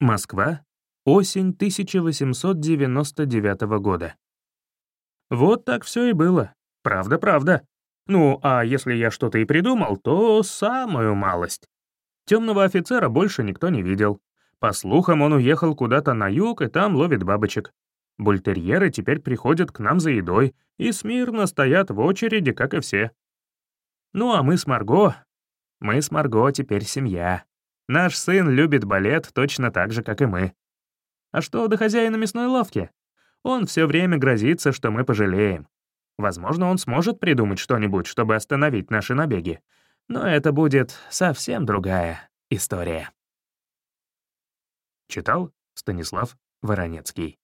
Москва. Осень 1899 года. Вот так все и было. Правда-правда. Ну, а если я что-то и придумал, то самую малость. Темного офицера больше никто не видел. По слухам, он уехал куда-то на юг и там ловит бабочек. Бультерьеры теперь приходят к нам за едой и смирно стоят в очереди, как и все. Ну а мы с Марго... Мы с Марго теперь семья. Наш сын любит балет точно так же, как и мы. А что до хозяина мясной лавки? Он все время грозится, что мы пожалеем. Возможно, он сможет придумать что-нибудь, чтобы остановить наши набеги. Но это будет совсем другая история. Читал Станислав Воронецкий.